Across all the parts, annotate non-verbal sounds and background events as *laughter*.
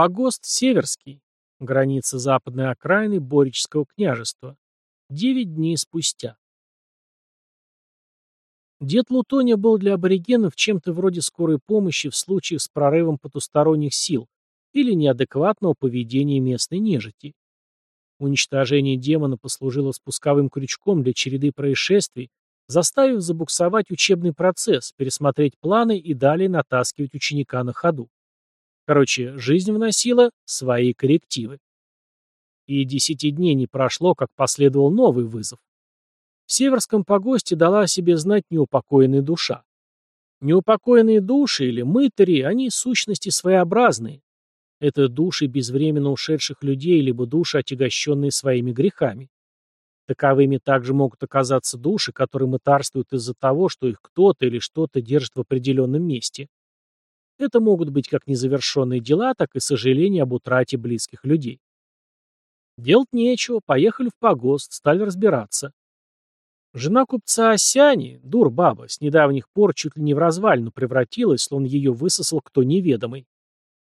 Погост Северский. Граница западной окраины Борического княжества. Девять дней спустя. Дед Лутония был для аборигенов чем-то вроде скорой помощи в случаях с прорывом потусторонних сил или неадекватного поведения местной нежити. Уничтожение демона послужило спусковым крючком для череды происшествий, заставив забуксовать учебный процесс, пересмотреть планы и далее натаскивать ученика на ходу. Короче, жизнь вносила свои коррективы. И десяти дней не прошло, как последовал новый вызов. В Северском погосте дала о себе знать неупокоенная душа. Неупокоенные души или мытари, они сущности своеобразные. Это души безвременно ушедших людей, либо души, отягощенные своими грехами. Таковыми также могут оказаться души, которые мытарствуют из-за того, что их кто-то или что-то держит в определенном месте. Это могут быть как незавершенные дела, так и сожаления об утрате близких людей. Делать нечего, поехали в погост, стали разбираться. Жена купца Осяни, дур баба, с недавних пор чуть ли не в развалину превратилась, словно ее высосал кто неведомый.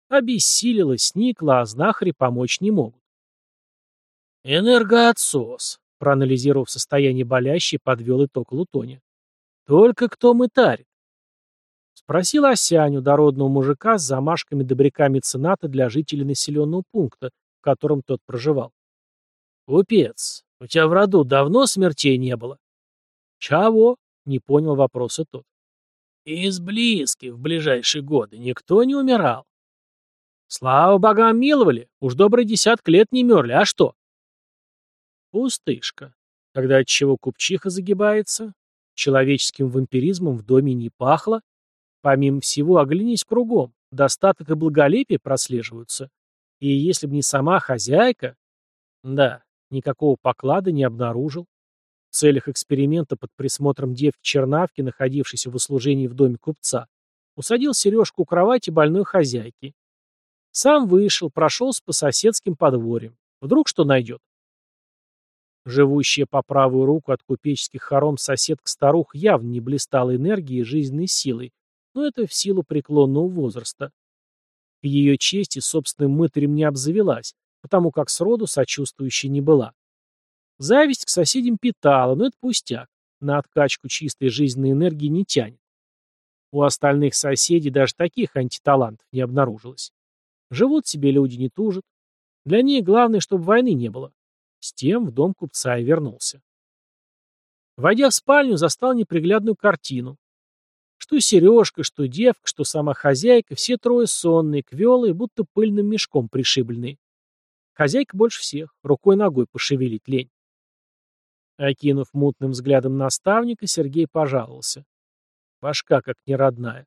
Обессилила, сникла, а знахари помочь не могут. «Энергоотсос», — проанализировав состояние болящей, подвел итог Лутоне. «Только кто мытарит? Спросил Осяню, дородного мужика с замашками добряка мецената для жителей населенного пункта, в котором тот проживал. «Купец, у тебя в роду давно смертей не было?» «Чего?» — не понял вопроса тот. «Из близких в ближайшие годы никто не умирал». «Слава богам миловали, уж добрый десяток лет не мерли, а что?» «Пустышка. Тогда от чего купчиха загибается? Человеческим вампиризмом в доме не пахло?» Помимо всего, оглянись кругом. Достаток и благолепие прослеживаются. И если бы не сама хозяйка... Да, никакого поклада не обнаружил. В целях эксперимента под присмотром девки Чернавки, находившейся в услужении в доме купца, усадил сережку у кровати больной хозяйки. Сам вышел, прошелся по соседским подворьям. Вдруг что найдет? Живущая по правую руку от купеческих хором соседка-старух явно не блистала энергией и жизненной силой, но это в силу преклонного возраста. К ее чести собственным мытарем не обзавелась, потому как сроду сочувствующей не была. Зависть к соседям питала, но это пустяк, на откачку чистой жизненной энергии не тянет. У остальных соседей даже таких антиталантов не обнаружилось. Живут себе люди, не тужат. Для них главное, чтобы войны не было. С тем в дом купца и вернулся. Войдя в спальню, застал неприглядную картину. Что Сережка, что девка, что сама хозяйка, все трое сонные, квелые, будто пыльным мешком пришибленные. Хозяйка больше всех, рукой-ногой пошевелить лень. Окинув мутным взглядом наставника, Сергей пожаловался. Башка как неродная.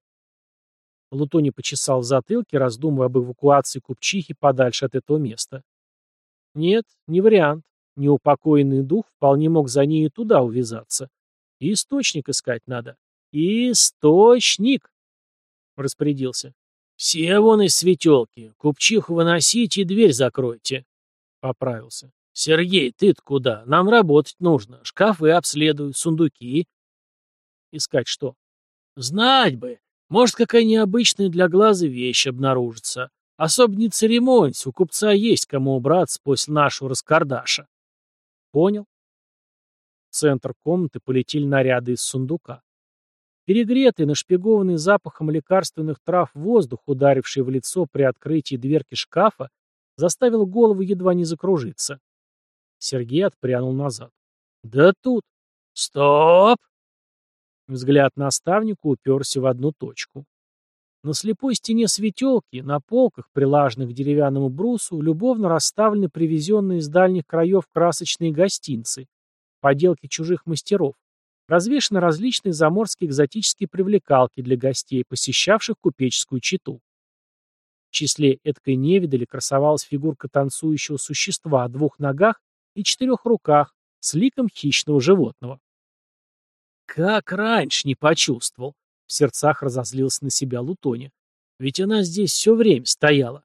Лутони почесал в затылке, раздумывая об эвакуации купчихи подальше от этого места. Нет, не вариант. Неупокоенный дух вполне мог за ней и туда увязаться. И источник искать надо. «Источник!» — распорядился. «Все вон из светелки. Купчиху выносите и дверь закройте», — поправился. «Сергей, ты-то куда? Нам работать нужно. Шкафы обследуй, сундуки». «Искать что?» «Знать бы. Может, какая необычная для глаза вещь обнаружится. Особо не церемонься, у купца есть кому убраться после нашего раскардаша». «Понял». В центр комнаты полетели наряды из сундука. Перегретый, нашпигованный запахом лекарственных трав воздух, ударивший в лицо при открытии дверки шкафа, заставил голову едва не закружиться. Сергей отпрянул назад. «Да тут! Стоп!» Взгляд наставника уперся в одну точку. На слепой стене светелки, на полках, прилаженных к деревянному брусу, любовно расставлены привезенные из дальних краев красочные гостинцы, поделки чужих мастеров, развешаны различные заморские экзотические привлекалки для гостей, посещавших купеческую читу. В числе эткой невидали красовалась фигурка танцующего существа о двух ногах и четырех руках с ликом хищного животного. «Как раньше не почувствовал!» — в сердцах разозлился на себя Лутоня. «Ведь она здесь все время стояла».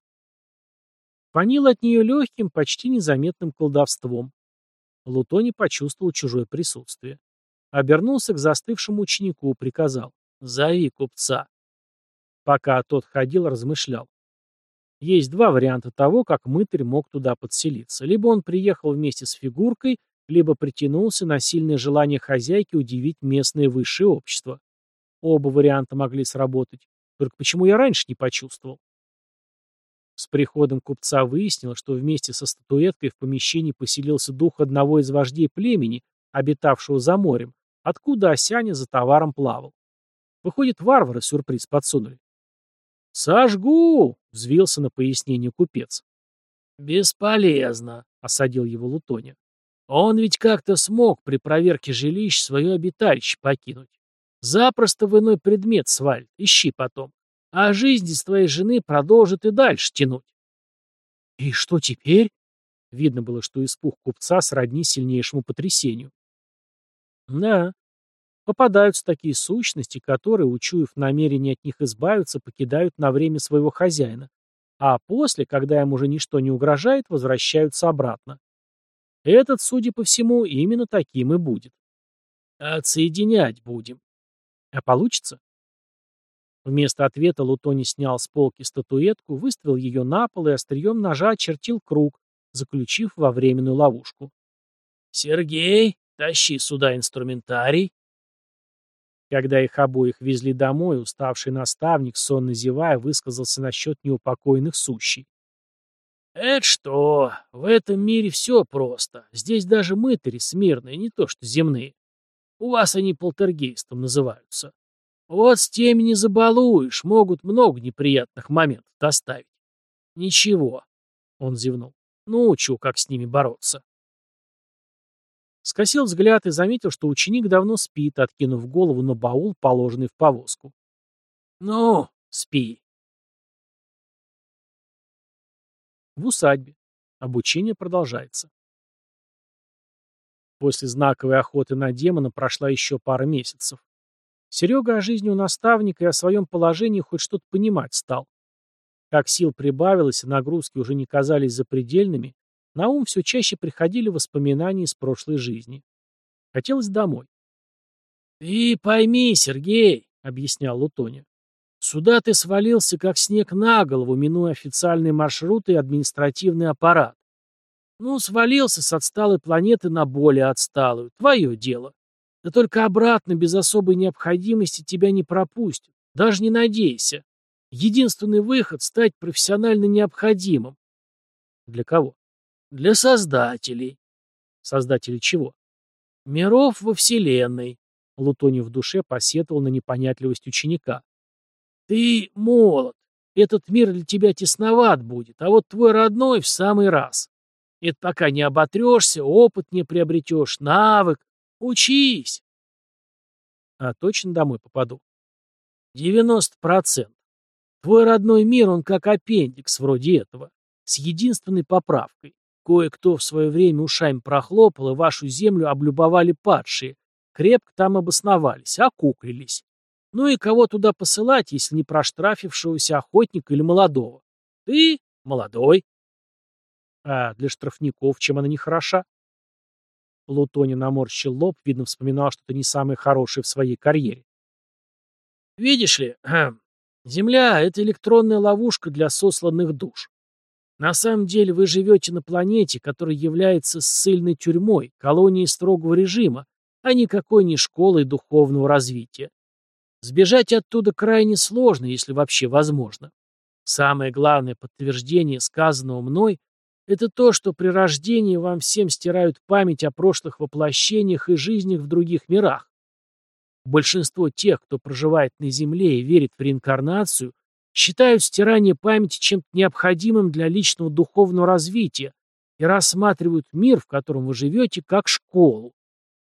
Фанило от нее легким, почти незаметным колдовством. Лутони почувствовал чужое присутствие. Обернулся к застывшему ученику, приказал. «Зови купца». Пока тот ходил, размышлял. Есть два варианта того, как мытарь мог туда подселиться. Либо он приехал вместе с фигуркой, либо притянулся на сильное желание хозяйки удивить местное высшее общество. Оба варианта могли сработать. Только почему я раньше не почувствовал? С приходом купца выяснилось, что вместе со статуэткой в помещении поселился дух одного из вождей племени, обитавшего за морем, откуда Осяня за товаром плавал. Выходит, варвары сюрприз подсунули. «Сожгу!» — взвился на пояснение купец. «Бесполезно», — осадил его Лутоня. «Он ведь как-то смог при проверке жилищ свое обиталище покинуть. Запросто в иной предмет свалит, ищи потом. А жизнь из твоей жены продолжит и дальше тянуть». «И что теперь?» Видно было, что испуг купца сродни сильнейшему потрясению. «Да, Попадаются такие сущности, которые, учуяв намерение от них избавиться, покидают на время своего хозяина, а после, когда им уже ничто не угрожает, возвращаются обратно. Этот, судя по всему, именно таким и будет. Отсоединять будем. А получится? Вместо ответа Лутони снял с полки статуэтку, выставил ее на пол и острием ножа очертил круг, заключив во временную ловушку. «Сергей, тащи сюда инструментарий», когда их обоих везли домой, уставший наставник, сонно зевая, высказался насчет неупокоенных сущей. «Это что? В этом мире все просто. Здесь даже мытари смирные, не то что земные. У вас они полтергейстом называются. Вот с теми не забалуешь, могут много неприятных моментов доставить. Ничего, — он зевнул, — научу, как с ними бороться. Скосил взгляд и заметил, что ученик давно спит, откинув голову на баул, положенный в повозку. «Ну, спи». В усадьбе. Обучение продолжается. После знаковой охоты на демона прошла еще пара месяцев. Серега о жизни у наставника и о своем положении хоть что-то понимать стал. Как сил прибавилось, и нагрузки уже не казались запредельными, на ум все чаще приходили воспоминания из прошлой жизни. Хотелось домой. «Ты пойми, Сергей», — объяснял Лутоня, — «сюда ты свалился, как снег на голову, минуя официальные маршруты и административный аппарат. Ну, свалился с отсталой планеты на более отсталую. Твое дело. Да только обратно, без особой необходимости, тебя не пропустят. Даже не надейся. Единственный выход — стать профессионально необходимым. Для кого? Для создателей. Создателей чего? Миров во Вселенной. Лутоний в душе посетовал на непонятливость ученика. Ты молод. Этот мир для тебя тесноват будет, а вот твой родной в самый раз. Это пока не оботрешься, опыт не приобретешь, навык. Учись. А точно домой попаду? 90%. Твой родной мир, он как аппендикс вроде этого, с единственной поправкой. Кое-кто в свое время ушами прохлопал, и вашу землю облюбовали падшие. Крепко там обосновались, окуклились. Ну и кого туда посылать, если не проштрафившегося охотника или молодого? Ты молодой. А для штрафников чем она не хороша? Лутони наморщил лоб, видно, вспоминал что-то не самое хорошее в своей карьере. Видишь ли, *clears throat* Земля — это электронная ловушка для сосланных душ. На самом деле вы живете на планете, которая является ссыльной тюрьмой, колонией строгого режима, а никакой не школой духовного развития. Сбежать оттуда крайне сложно, если вообще возможно. Самое главное подтверждение сказанного мной – это то, что при рождении вам всем стирают память о прошлых воплощениях и жизнях в других мирах. Большинство тех, кто проживает на Земле и верит в реинкарнацию, считают стирание памяти чем-то необходимым для личного духовного развития и рассматривают мир, в котором вы живете, как школу.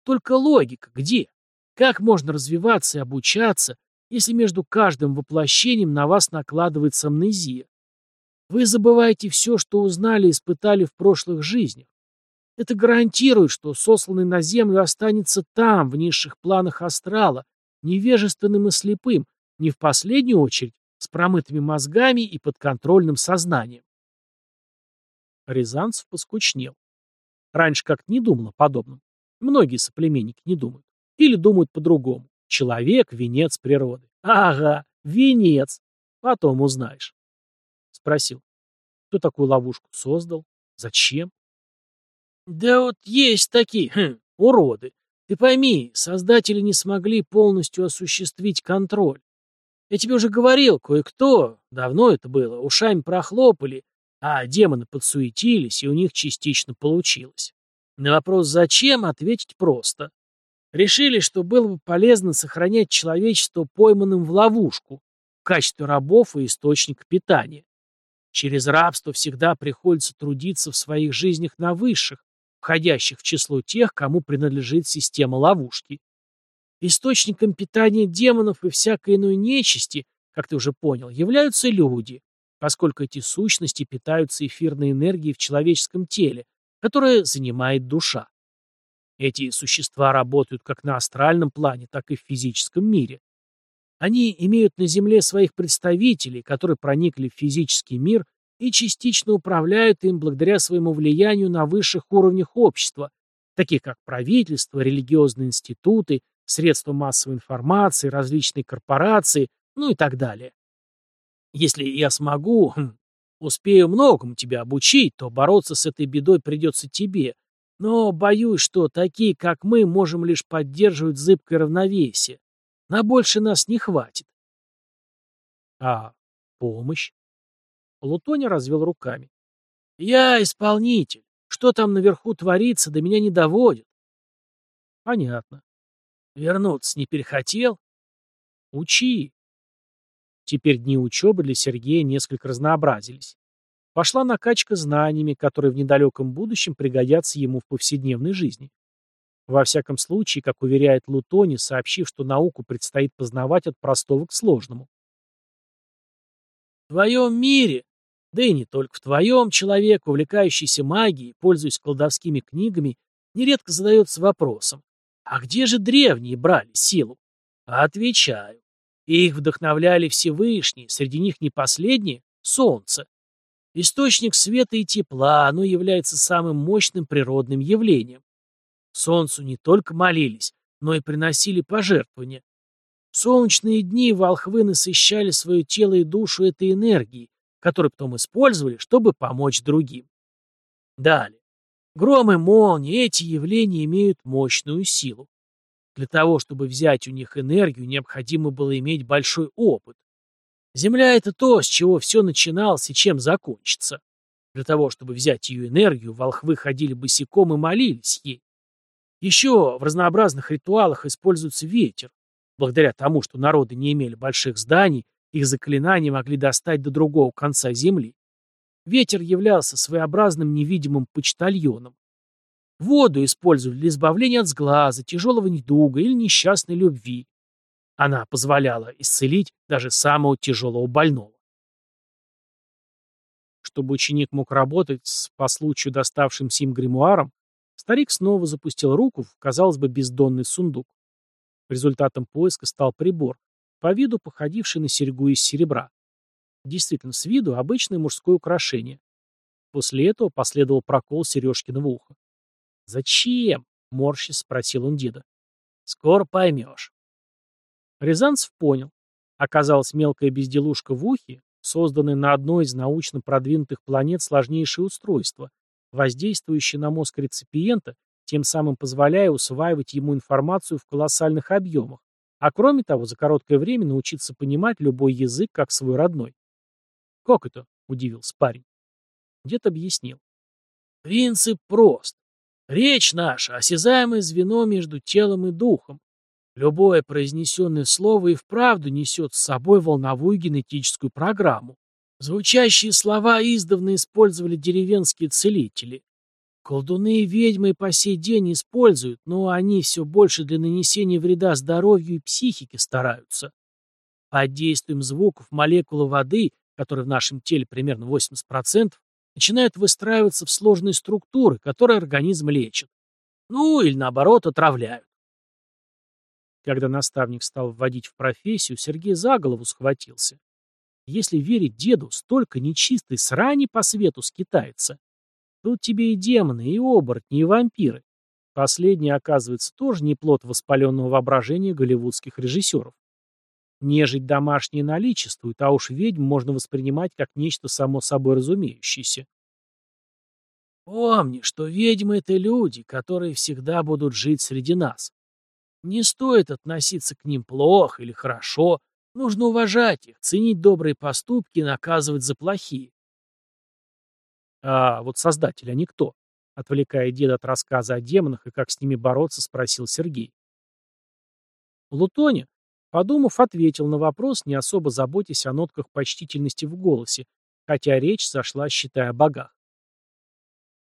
Только логика где? Как можно развиваться и обучаться, если между каждым воплощением на вас накладывается амнезия? Вы забываете все, что узнали и испытали в прошлых жизнях. Это гарантирует, что сосланный на землю останется там, в низших планах астрала, невежественным и слепым, не в последнюю очередь, с промытыми мозгами и подконтрольным сознанием. Рязанцев поскучнел. Раньше как-то не думал о подобном. Многие соплеменники не думают. Или думают по-другому. Человек — венец природы. Ага, венец. Потом узнаешь. Спросил. Кто такую ловушку создал? Зачем? Да вот есть такие, хм, уроды. Ты пойми, создатели не смогли полностью осуществить контроль. Я тебе уже говорил, кое-кто, давно это было, ушами прохлопали, а демоны подсуетились, и у них частично получилось. На вопрос «зачем?» ответить просто. Решили, что было бы полезно сохранять человечество пойманным в ловушку в качестве рабов и источника питания. Через рабство всегда приходится трудиться в своих жизнях на высших, входящих в число тех, кому принадлежит система ловушки. Источником питания демонов и всякой иной нечисти, как ты уже понял, являются люди, поскольку эти сущности питаются эфирной энергией в человеческом теле, которое занимает душа. Эти существа работают как на астральном плане, так и в физическом мире. Они имеют на Земле своих представителей, которые проникли в физический мир и частично управляют им благодаря своему влиянию на высших уровнях общества, таких как правительство, религиозные институты, средства массовой информации, различные корпорации, ну и так далее. Если я смогу, хм, успею многому тебя обучить, то бороться с этой бедой придется тебе. Но боюсь, что такие, как мы, можем лишь поддерживать зыбкое равновесие. На больше нас не хватит. А помощь? Лутоня развел руками. Я исполнитель. Что там наверху творится, до меня не доводит. Понятно. Вернуться не перехотел? Учи. Теперь дни учебы для Сергея несколько разнообразились. Пошла накачка знаниями, которые в недалеком будущем пригодятся ему в повседневной жизни. Во всяком случае, как уверяет Лутони, сообщив, что науку предстоит познавать от простого к сложному. В твоем мире, да и не только в твоем, человек, увлекающийся магией, пользуясь колдовскими книгами, нередко задается вопросом, а где же древние брали силу? Отвечаю. Их вдохновляли Всевышние, среди них не последнее — Солнце. Источник света и тепла, оно является самым мощным природным явлением. Солнцу не только молились, но и приносили пожертвования. В солнечные дни волхвы насыщали свое тело и душу этой энергией, которую потом использовали, чтобы помочь другим. Далее. Громы, молнии, эти явления имеют мощную силу. Для того, чтобы взять у них энергию, необходимо было иметь большой опыт. Земля — это то, с чего все начиналось и чем закончится. Для того, чтобы взять ее энергию, волхвы ходили босиком и молились ей. Еще в разнообразных ритуалах используется ветер. Благодаря тому, что народы не имели больших зданий, их заклинания могли достать до другого конца земли. Ветер являлся своеобразным невидимым почтальоном. Воду использовали для избавления от сглаза, тяжелого недуга или несчастной любви. Она позволяла исцелить даже самого тяжелого больного. Чтобы ученик мог работать с по случаю доставшимся им гримуаром, старик снова запустил руку в, казалось бы, бездонный сундук. Результатом поиска стал прибор, по виду походивший на серьгу из серебра. Действительно, с виду обычное мужское украшение. После этого последовал прокол сережкиного уха. «Зачем?» — морщись спросил он деда. «Скоро поймешь». Рязанцев понял. Оказалось, мелкая безделушка в ухе, созданное на одной из научно продвинутых планет сложнейшее устройство, воздействующее на мозг реципиента, тем самым позволяя усваивать ему информацию в колоссальных объемах, а кроме того, за короткое время научиться понимать любой язык как свой родной. «Как это?» — удивился парень. Дед объяснил. «Принцип прост. Речь наша — осязаемое звено между телом и духом. Любое произнесенное слово и вправду несет с собой волновую генетическую программу. Звучащие слова издавна использовали деревенские целители. Колдуны и ведьмы по сей день используют, но они все больше для нанесения вреда здоровью и психике стараются. Под действием звуков молекулы воды которые в нашем теле примерно 80%, начинают выстраиваться в сложные структуры, которые организм лечит. Ну, или наоборот, отравляют. Когда наставник стал вводить в профессию, Сергей за голову схватился. Если верить деду, столько нечистой срани по свету скитается. Тут тебе и демоны, и оборотни, и вампиры. Последние, оказывается, тоже не плод воспаленного воображения голливудских режиссеров. Нежить домашняя наличествует, а уж ведьм можно воспринимать как нечто само собой разумеющееся. Помни, что ведьмы — это люди, которые всегда будут жить среди нас. Не стоит относиться к ним плохо или хорошо, нужно уважать их, ценить добрые поступки и наказывать за плохие. А вот создатели, они кто? Отвлекая деда от рассказа о демонах и как с ними бороться, спросил Сергей. Лутоне, подумав, ответил на вопрос, не особо заботясь о нотках почтительности в голосе, хотя речь зашла, считая о богах.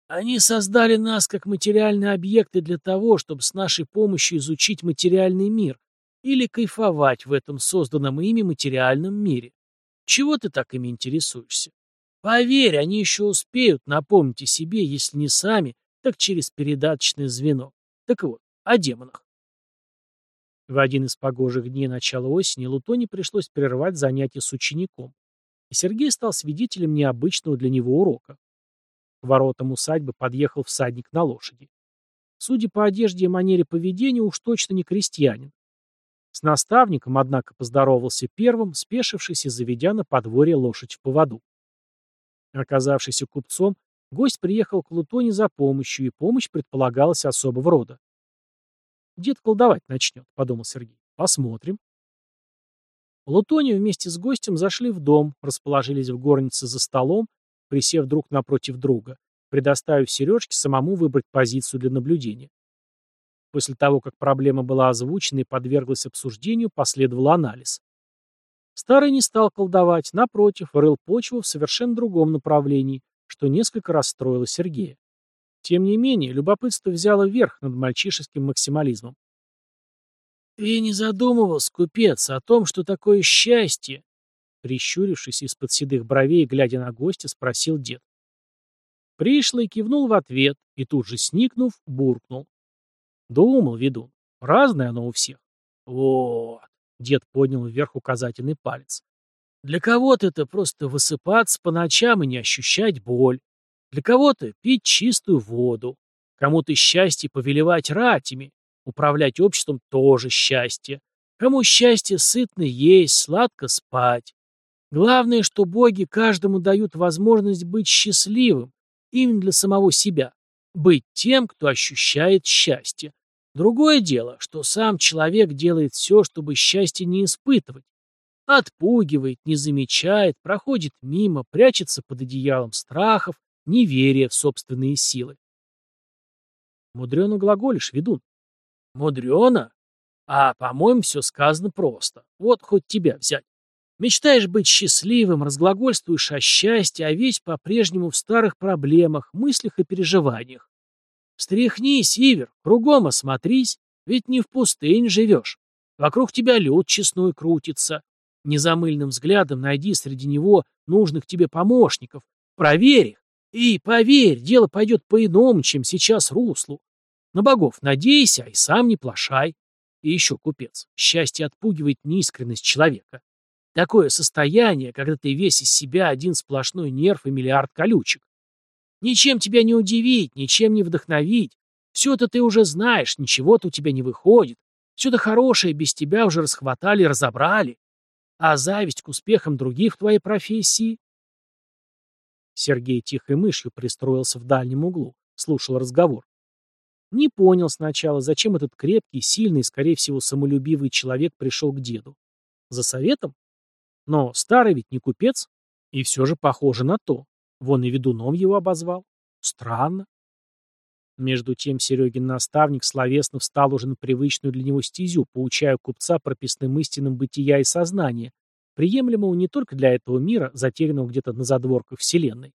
Они создали нас как материальные объекты для того, чтобы с нашей помощью изучить материальный мир или кайфовать в этом созданном ими материальном мире. Чего ты так ими интересуешься? Поверь, они еще успеют напомнить о себе, если не сами, так через передаточное звено. Так вот, о демонах. В один из погожих дней начала осени Лутоне пришлось прервать занятия с учеником, и Сергей стал свидетелем необычного для него урока. К воротам усадьбы подъехал всадник на лошади. Судя по одежде и манере поведения, уж точно не крестьянин. С наставником, однако, поздоровался первым, спешившись и заведя на подворье лошадь в поводу. Оказавшийся купцом, гость приехал к Лутоне за помощью, и помощь предполагалась особого рода. «Дед колдовать начнет», — подумал Сергей. «Посмотрим». Лутоне вместе с гостем зашли в дом, расположились в горнице за столом, присев друг напротив друга, предоставив Сережке самому выбрать позицию для наблюдения. После того, как проблема была озвучена и подверглась обсуждению, последовал анализ. Старый не стал колдовать, напротив, рыл почву в совершенно другом направлении, что несколько расстроило Сергея. Тем не менее, любопытство взяло верх над мальчишеским максимализмом. «Ты не задумывался, купец, о том, что такое счастье?» Прищурившись из-под седых бровей, глядя на гостя, спросил дед. Пришлый кивнул в ответ и тут же сникнув, буркнул. Думал, ведун, разное оно у всех. Вот. Дед поднял вверх указательный палец. Для кого-то это просто высыпаться по ночам и не ощущать боль. Для кого-то пить чистую воду. Кому-то счастье повелевать ратями. Управлять обществом тоже счастье. Кому счастье сытно есть, сладко спать. Главное, что боги каждому дают возможность быть счастливым, именно для самого себя. Быть тем, кто ощущает счастье. Другое дело, что сам человек делает все, чтобы счастье не испытывать. Отпугивает, не замечает, проходит мимо, прячется под одеялом страхов, неверия в собственные силы. Мудрено глаголишь, ведун. Мудрено? А, по-моему, все сказано просто. Вот хоть тебя взять. Мечтаешь быть счастливым, разглагольствуешь о счастье, а весь по-прежнему в старых проблемах, мыслях и переживаниях. Стряхнись, Ивер, кругом осмотрись, ведь не в пустыне живешь. Вокруг тебя лед честной крутится. Незамыльным взглядом найди среди него нужных тебе помощников. Проверь их. И, поверь, дело пойдет по-иному, чем сейчас руслу. На богов надейся, и сам не плашай. И еще, купец, счастье отпугивает неискренность человека. Такое состояние, когда ты весь из себя один сплошной нерв и миллиард колючек. Ничем тебя не удивить, ничем не вдохновить. Все это ты уже знаешь, ничего-то у тебя не выходит. Все это хорошее без тебя уже расхватали и разобрали. А зависть к успехам других в твоей профессии? Сергей тихой мышью пристроился в дальнем углу, слушал разговор. Не понял сначала, зачем этот крепкий, сильный, скорее всего, самолюбивый человек пришел к деду. За советом? Но старый ведь не купец, и все же похоже на то. Вон и ведуном его обозвал. Странно. Между тем Серегин наставник словесно встал уже на привычную для него стезю, поучая купца прописным истинам бытия и сознания, приемлемого не только для этого мира, затерянного где-то на задворках Вселенной.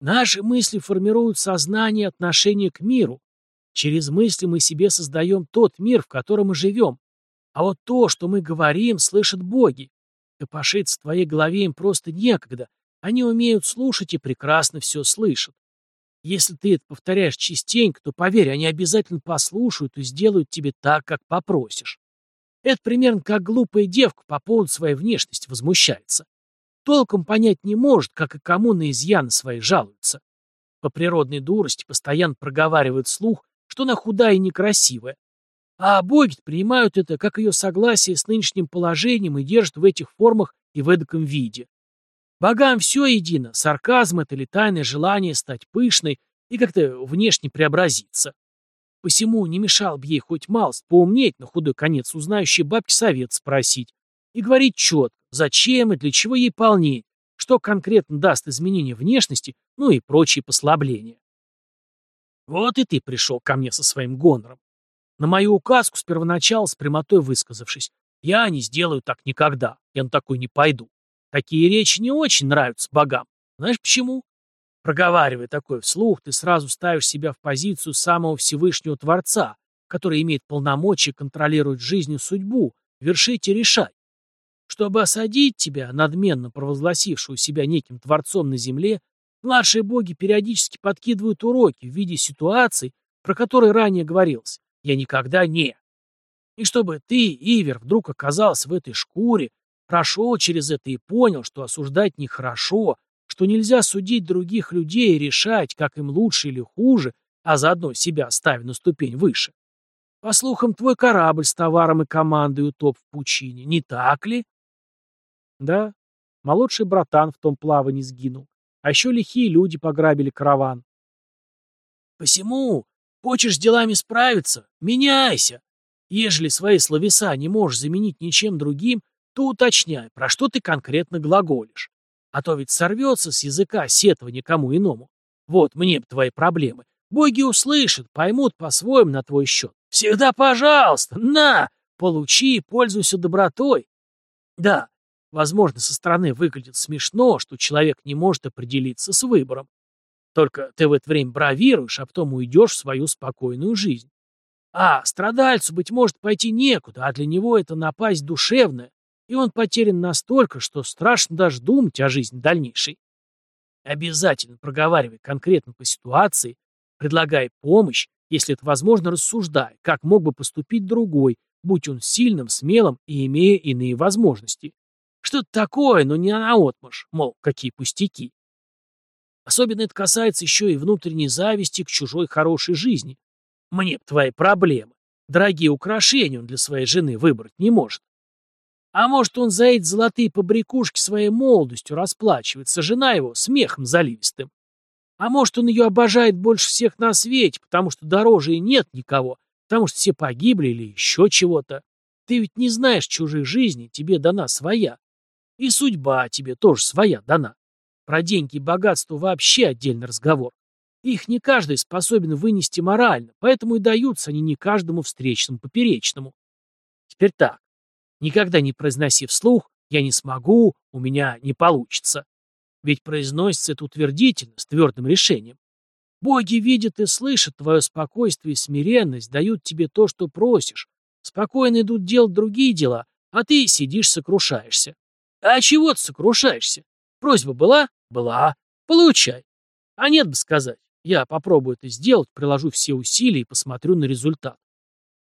Наши мысли формируют сознание отношения к миру. Через мысли мы себе создаем тот мир, в котором мы живем. А вот то, что мы говорим, слышат боги. Копошиться в твоей голове им просто некогда, они умеют слушать и прекрасно все слышат. Если ты это повторяешь частенько, то, поверь, они обязательно послушают и сделают тебе так, как попросишь. Это примерно как глупая девка по поводу своей внешности возмущается. Толком понять не может, как и кому на изъяны свои жалуются. По природной дурости постоянно проговаривает слух, что она худая и некрасивая. А боги принимают это как ее согласие с нынешним положением и держат в этих формах и в эдаком виде. Богам все едино, сарказм это или тайное желание стать пышной и как-то внешне преобразиться. Посему не мешал бы ей хоть малость поумнеть на худой конец узнающей бабки совет спросить и говорить четко, зачем и для чего ей полнеть, что конкретно даст изменение внешности, ну и прочие послабления. Вот и ты пришел ко мне со своим гонором. На мою указку с первоначала с прямотой высказавшись, я не сделаю так никогда, я на такой не пойду. Такие речи не очень нравятся богам. Знаешь почему? Проговаривая такое вслух, ты сразу ставишь себя в позицию самого Всевышнего Творца, который имеет полномочия контролировать жизнь и судьбу, вершить и решать. Чтобы осадить тебя, надменно провозгласившую себя неким Творцом на земле, младшие боги периодически подкидывают уроки в виде ситуаций, про которые ранее говорилось. Я никогда не. И чтобы ты, Ивер, вдруг оказался в этой шкуре, прошел через это и понял, что осуждать нехорошо, что нельзя судить других людей и решать, как им лучше или хуже, а заодно себя ставя на ступень выше. По слухам, твой корабль с товаром и командой утоп в пучине, не так ли? Да, молодший братан в том плавании сгинул. А еще лихие люди пограбили караван. Посему, хочешь с делами справиться, меняйся. Ежели свои словеса не можешь заменить ничем другим, то уточняй, про что ты конкретно глаголишь. А то ведь сорвется с языка сетование кому иному. Вот мне б твои проблемы. Боги услышат, поймут по-своему на твой счет. Всегда пожалуйста, на, получи пользуйся добротой. Да, возможно, со стороны выглядит смешно, что человек не может определиться с выбором. Только ты в это время бравируешь, а потом уйдешь в свою спокойную жизнь. А, страдальцу, быть может, пойти некуда, а для него это напасть душевная, и он потерян настолько, что страшно даже думать о жизни дальнейшей. Обязательно проговаривай конкретно по ситуации, предлагай помощь, если это возможно, рассуждай, как мог бы поступить другой, будь он сильным, смелым и имея иные возможности. Что-то такое, но не наотмашь, мол, какие пустяки. Особенно это касается еще и внутренней зависти к чужой хорошей жизни. Мне б твои проблемы. Дорогие украшения он для своей жены выбрать не может. А может, он за эти золотые побрякушки своей молодостью расплачивается, жена его смехом заливистым. А может, он ее обожает больше всех на свете, потому что дороже и нет никого, потому что все погибли или еще чего-то. Ты ведь не знаешь чужих жизней, тебе дана своя. И судьба тебе тоже своя дана. Про деньги и богатство вообще отдельный разговор. Их не каждый способен вынести морально, поэтому и даются они не каждому встречному поперечному. Теперь так. Никогда не произноси вслух «я не смогу», «у меня не получится». Ведь произносится это утвердительно, с твердым решением. Боги видят и слышат твое спокойствие и смиренность, дают тебе то, что просишь. Спокойно идут делать другие дела, а ты сидишь сокрушаешься. А чего ты сокрушаешься? Просьба была? Была. Получай. А нет бы сказать. Я попробую это сделать, приложу все усилия и посмотрю на результат.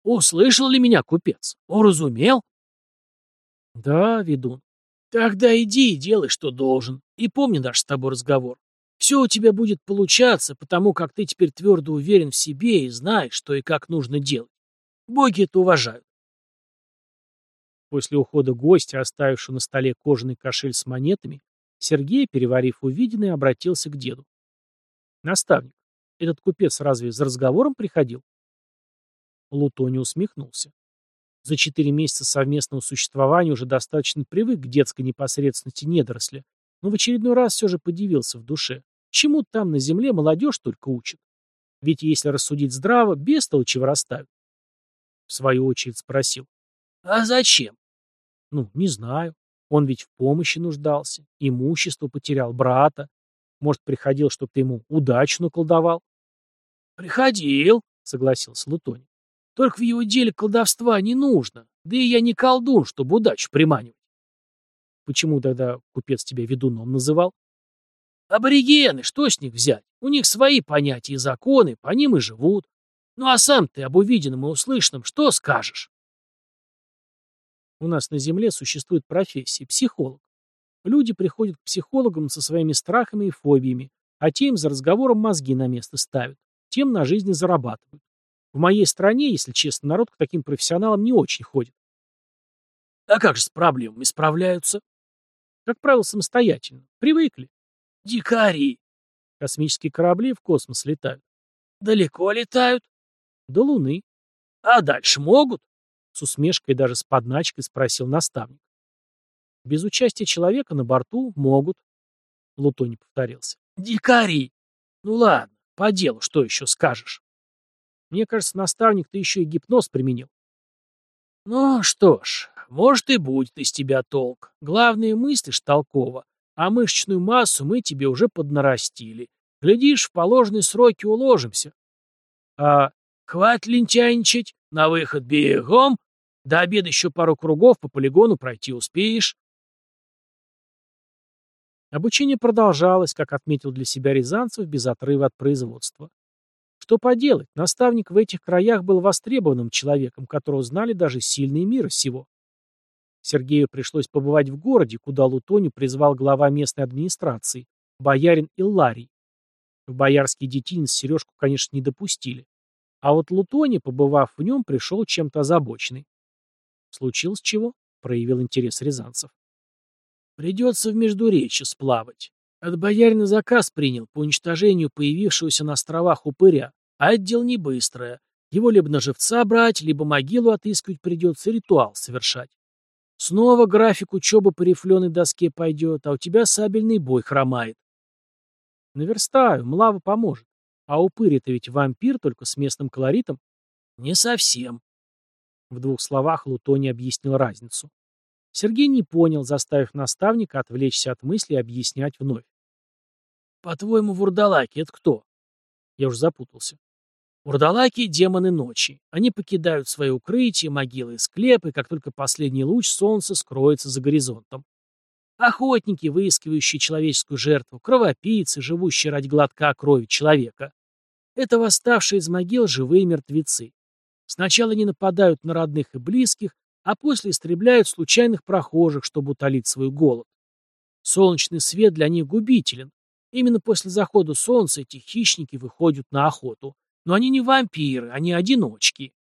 Услышал ли меня купец? Уразумел? Да, ведун. Тогда иди и делай, что должен. И помни наш с тобой разговор. Все у тебя будет получаться, потому как ты теперь твердо уверен в себе и знаешь, что и как нужно делать. Боги это уважают. После ухода гостя, оставившего на столе кожаный кошель с монетами, Сергей, переварив увиденное, обратился к деду. «Наставник, этот купец разве за разговором приходил?» Лутони усмехнулся. За четыре месяца совместного существования уже достаточно привык к детской непосредственности недоросля, но в очередной раз все же подивился в душе. Чему там на земле молодежь только учит? Ведь если рассудить здраво, без чего расставят. В свою очередь спросил. А зачем? Ну, не знаю. Он ведь в помощи нуждался, имущество потерял, брата. Может, приходил, чтобы ты ему удачу наколдовал? Приходил, согласился Лутоний. Только в его деле колдовства не нужно. Да и я не колдун, чтобы удачу приманивать. Почему тогда купец тебя ведуном называл? Аборигены, что с них взять? У них свои понятия и законы, по ним и живут. Ну а сам ты об увиденном и услышанном что скажешь? У нас на Земле существует профессия – психолог. Люди приходят к психологам со своими страхами и фобиями, а те им за разговором мозги на место ставят. Тем на жизни зарабатывают. В моей стране, если честно, народ к таким профессионалам не очень ходит. А как же с проблемами справляются? Как правило, самостоятельно. Привыкли. Дикари. Космические корабли в космос летают. Далеко летают? До Луны. А дальше могут? С усмешкой даже с подначкой спросил наставник. Без участия человека на борту могут. Лутоний повторился. Дикари. Ну ладно, по делу, что еще скажешь? Мне кажется, наставник, ты еще и гипноз применил. Ну что ж, может и будет из тебя толк. Главные мыслишь толково, а мышечную массу мы тебе уже поднарастили. Глядишь, в положенные сроки уложимся. А хватит лентяйничать, на выход бегом. До обеда еще пару кругов по полигону пройти успеешь. Обучение продолжалось, как отметил для себя Рязанцев, без отрыва от производства. Что поделать, наставник в этих краях был востребованным человеком, которого знали даже сильные мира сего. Сергею пришлось побывать в городе, куда Лутоню призвал глава местной администрации, боярин Илларий. В боярский детинец сережку, конечно, не допустили. А вот Лутони, побывав в нем, пришел чем-то озабоченный. Случилось чего? Проявил интерес Рязанцев. Придется в Междуречье сплавать. От боярина заказ принял по уничтожению появившегося на островах упыря, а это дело не быстрое. Его либо на живца брать, либо могилу отыскивать придется, ритуал совершать. Снова график учебы по рифленой доске пойдет, а у тебя сабельный бой хромает. Наверстаю, млава поможет. А упырь это ведь вампир, только с местным колоритом? Не совсем. В двух словах Лутони объяснил разницу. Сергей не понял, заставив наставника отвлечься от мысли и объяснять вновь. «По-твоему, вурдалаки — это кто?» Я уж запутался. Вурдалаки — демоны ночи. Они покидают свои укрытия, могилы и склепы, как только последний луч солнца скроется за горизонтом. Охотники, выискивающие человеческую жертву, кровопийцы, живущие ради глотка крови человека. Это восставшие из могил живые мертвецы. Сначала они нападают на родных и близких, а после истребляют случайных прохожих, чтобы утолить свой голод. Солнечный свет для них губителен. Именно после захода солнца эти хищники выходят на охоту. Но они не вампиры, они одиночки.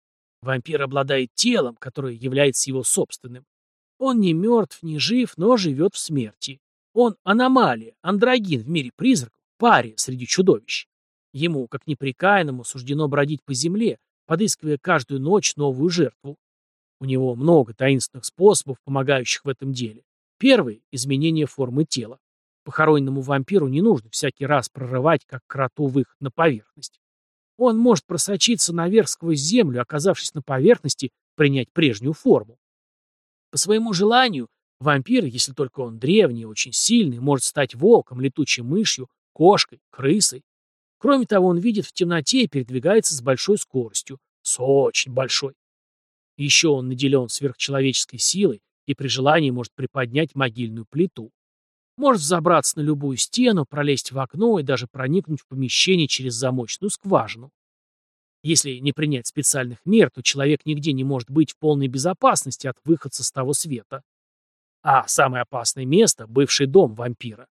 Вампир обладает телом, которое является его собственным. Он не мертв, не жив, но живет в смерти. Он аномалия, андрогин в мире призраков, паре среди чудовищ. Ему, как неприкаянному, суждено бродить по земле, подыскивая каждую ночь новую жертву. У него много таинственных способов, помогающих в этом деле. Первый – изменение формы тела. Похороненному вампиру не нужно всякий раз прорывать, как кроту, выход на поверхность. Он может просочиться наверх сквозь землю, оказавшись на поверхности, принять прежнюю форму. По своему желанию, вампир, если только он древний и очень сильный, может стать волком, летучей мышью, кошкой, крысой. Кроме того, он видит в темноте и передвигается с большой скоростью. С очень большой. Еще он наделен сверхчеловеческой силой и при желании может приподнять могильную плиту. Может взобраться на любую стену, пролезть в окно и даже проникнуть в помещение через замочную скважину. Если не принять специальных мер, то человек нигде не может быть в полной безопасности от выходца с того света. А самое опасное место – бывший дом вампира.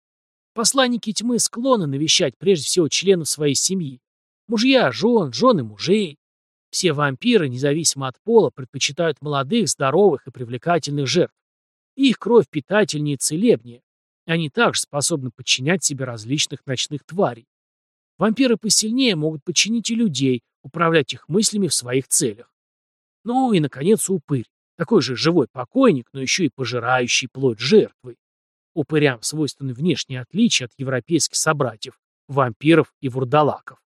Посланники тьмы склонны навещать прежде всего членов своей семьи. Мужья, жен, жены мужей. Все вампиры, независимо от пола, предпочитают молодых, здоровых и привлекательных жертв. Их кровь питательнее и целебнее. Они также способны подчинять себе различных ночных тварей. Вампиры посильнее могут подчинить и людей, управлять их мыслями в своих целях. Ну и, наконец, упырь. Такой же живой покойник, но еще и пожирающий плоть жертвы. Упырям свойственны внешние отличия от европейских собратьев, вампиров и вурдалаков.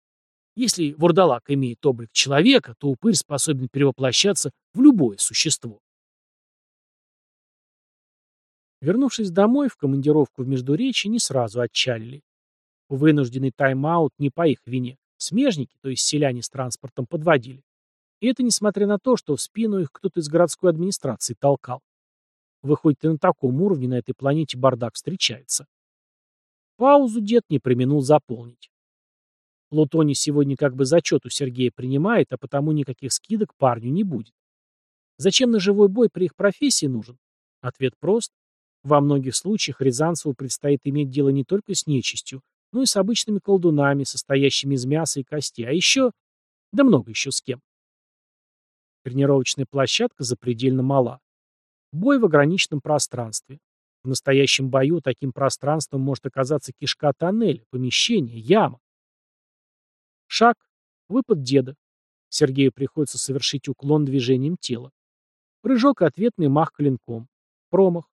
Если вурдалак имеет облик человека, то упырь способен перевоплощаться в любое существо. Вернувшись домой, в командировку в Междуречье не сразу отчалили. Вынужденный тайм-аут не по их вине. Смежники, то есть селяне с транспортом, подводили. И это несмотря на то, что в спину их кто-то из городской администрации толкал. Выходит, и на таком уровне на этой планете бардак встречается. Паузу дед не применул заполнить. Лутони сегодня как бы зачет у Сергея принимает, а потому никаких скидок парню не будет. Зачем на живой бой при их профессии нужен? Ответ прост. Во многих случаях Рязанцеву предстоит иметь дело не только с нечистью, но и с обычными колдунами, состоящими из мяса и кости, а еще... Да много еще с кем. Тренировочная площадка запредельно мала. Бой в ограниченном пространстве. В настоящем бою таким пространством может оказаться кишка тоннеля, помещение, яма. Шаг. Выпад деда. Сергею приходится совершить уклон движением тела. Прыжок и ответный мах клинком. Промах.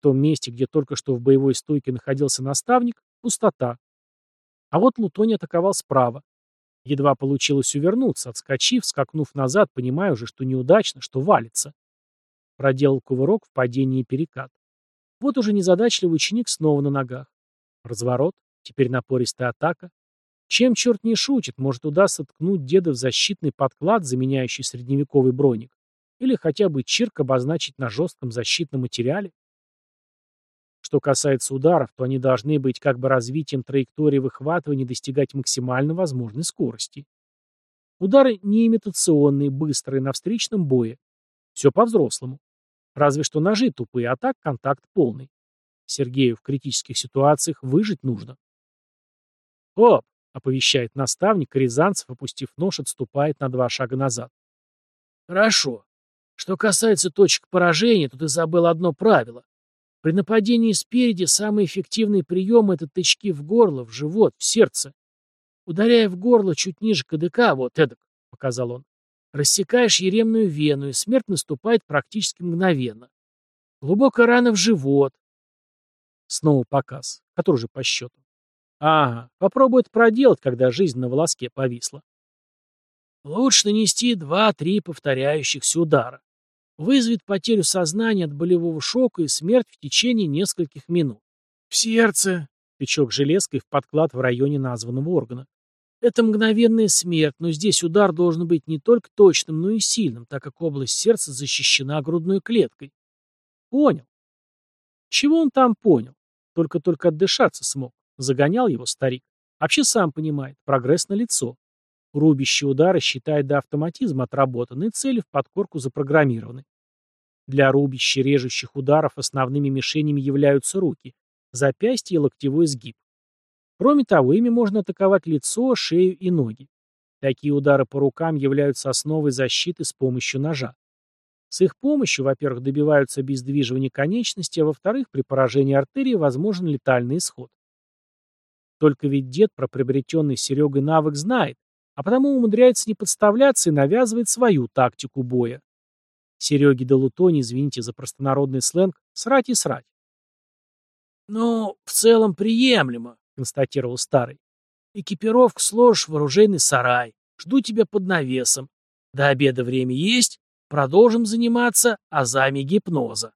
В том месте, где только что в боевой стойке находился наставник, пустота. А вот Лутони атаковал справа. Едва получилось увернуться, отскочив, скакнув назад, понимая уже, что неудачно, что валится. Проделал кувырок в падении перекат. Вот уже незадачливый ученик снова на ногах. Разворот, теперь напористая атака. Чем черт не шутит, может удастся ткнуть деда в защитный подклад, заменяющий средневековый броник, или хотя бы чирк обозначить на жестком защитном материале. Что касается ударов, то они должны быть как бы развитием траектории выхватывания достигать максимально возможной скорости. Удары не имитационные, быстрые, на встречном бое. Все по-взрослому. Разве что ножи тупые, а так контакт полный. Сергею в критических ситуациях выжить нужно. «Оп!» — оповещает наставник, и Рязанцев, опустив нож, отступает на два шага назад. «Хорошо. Что касается точек поражения, то ты забыл одно правило. При нападении спереди самый эффективный прием — это тычки в горло, в живот, в сердце. Ударяя в горло чуть ниже КДК, вот эдак, — показал он, — рассекаешь еремную вену, и смерть наступает практически мгновенно. Глубокая рана в живот. Снова показ. Который же по счету? Ага, попробуй это проделать, когда жизнь на волоске повисла. Лучше нанести два-три повторяющихся удара вызовет потерю сознания от болевого шока и смерть в течение нескольких минут. В сердце, тычок железкой в подклад в районе названного органа. Это мгновенная смерть, но здесь удар должен быть не только точным, но и сильным, так как область сердца защищена грудной клеткой. Понял. Чего он там понял? Только-только отдышаться смог. Загонял его старик. Вообще сам понимает, прогресс на лицо. Рубящие удары считает до автоматизма отработаны, цели в подкорку запрограммированы. Для рубящих режущих ударов основными мишенями являются руки, запястье и локтевой сгиб. Кроме того, ими можно атаковать лицо, шею и ноги. Такие удары по рукам являются основой защиты с помощью ножа. С их помощью, во-первых, добиваются обездвиживания конечности, а во-вторых, при поражении артерии возможен летальный исход. Только ведь дед про приобретенный Серегой навык знает, а потому умудряется не подставляться и навязывает свою тактику боя. Сереге да Лутоне, извините за простонародный сленг, срать и срать. «Ну, в целом приемлемо», — констатировал старый. «Экипировку сложишь в оружейный сарай. Жду тебя под навесом. До обеда время есть. Продолжим заниматься азами гипноза».